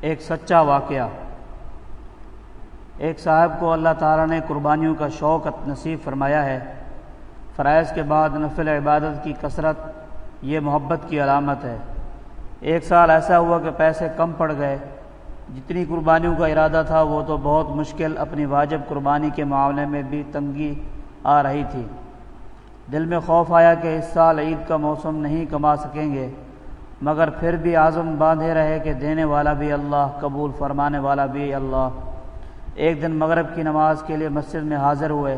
ایک سچا واقعہ۔ ایک صاحب کو اللہ تعالیٰ نے قربانیوں کا شوق نصیب فرمایا ہے۔ فرائض کے بعد نفل عبادت کی کثرت، یہ محبت کی علامت ہے۔ ایک سال ایسا ہوا کہ پیسے کم پڑ گئے۔ جتنی قربانیوں کا ارادہ تھا، وہ تو بہت مشکل اپنی واجب قربانی کے معاملے میں بھی تنگی آ رہی تھی۔ دل میں خوف آیا کہ اس سال عید کا موسم نہیں کما سکیں گے۔ مگر پھر بھی عزم باندھے رہے کہ دینے والا بھی اللہ، قبول فرمانے والا بھی اللہ۔ ایک دن مغرب کی نماز کے لیے مسجد میں حاضر ہوئے۔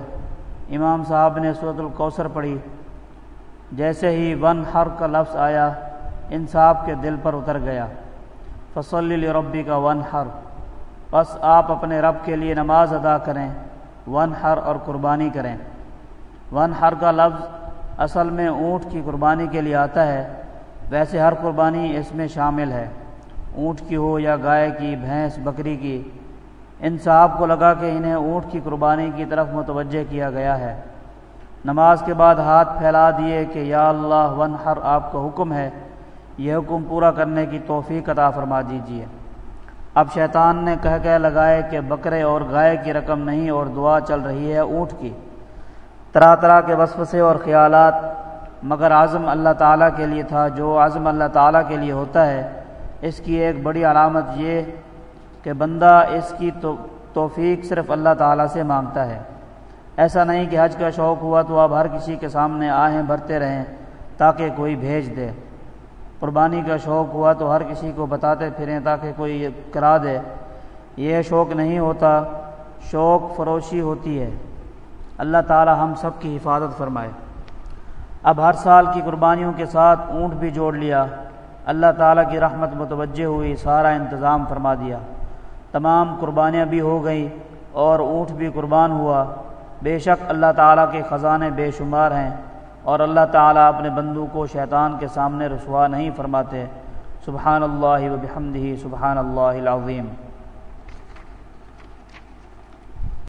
امام صاحب نے صورت الکوثر پڑھی۔ جیسے ہی ون ہر کا لفظ آیا، انصاف کے دل پر اتر گیا۔ فصلی ربی کا ون ہر۔ بس آپ اپنے رب کے لیے نماز ادا کریں، ون ہر اور قربانی کریں۔ ون ہر کا لفظ اصل میں اونٹ کی قربانی کے لیے آتا ہے۔ ویسے ہر قربانی اس میں شامل ہے، اونٹ کی ہو یا گائے کی، بھینس، بکری کی۔ ان صاحب کو لگا کہ انہیں اونٹ کی قربانی کی طرف متوجہ کیا گیا ہے۔ نماز کے بعد ہاتھ پھیلا دیے کہ یا اللہ ون ہر آپ کا حکم ہے۔ یہ حکم پورا کرنے کی توفیق عطا فرما دیجیے اب شیطان نے کہہ کہہ لگائے کہ بکرے اور گائے کی رقم نہیں اور دعا چل رہی ہے اونٹ کی۔ طرح طرح کے وسوسے اور خیالات مگر عزم اللہ تعالیٰ کے لیے تھا، جو عزم اللہ تعالیٰ کے لیے ہوتا ہے، اس کی ایک بڑی علامت یہ کہ بندہ اس کی توفیق صرف اللہ تعالیٰ سے مانگتا ہے۔ ایسا نہیں کہ حج کا شوق ہوا تو آپ ہر کسی کے سامنے آہیں بھرتے رہیں تاکہ کوئی بھیج دے۔ قربانی کا شوق ہوا تو ہر کسی کو بتاتے پھریں تاکہ کوئی کرا دے۔ یہ شوق نہیں ہوتا، شوق فروشی ہوتی ہے۔ اللہ تعالی ہم سب کی حفاظت فرمائے۔ اب ہر سال کی قربانیوں کے ساتھ اونٹ بھی جوڑ لیا۔ اللہ تعالیٰ کی رحمت متوجہ ہوئی، سارا انتظام فرما دیا۔ تمام قربانیاں بھی ہو گئیں اور اونٹ بھی قربان ہوا۔ بے شک اللہ تعالیٰ کے خزانے بے شمار ہیں اور اللہ تعالیٰ اپنے بندو کو شیطان کے سامنے رسوا نہیں فرماتے۔ سبحان اللہ و بحمدہ سبحان اللہ العظیم۔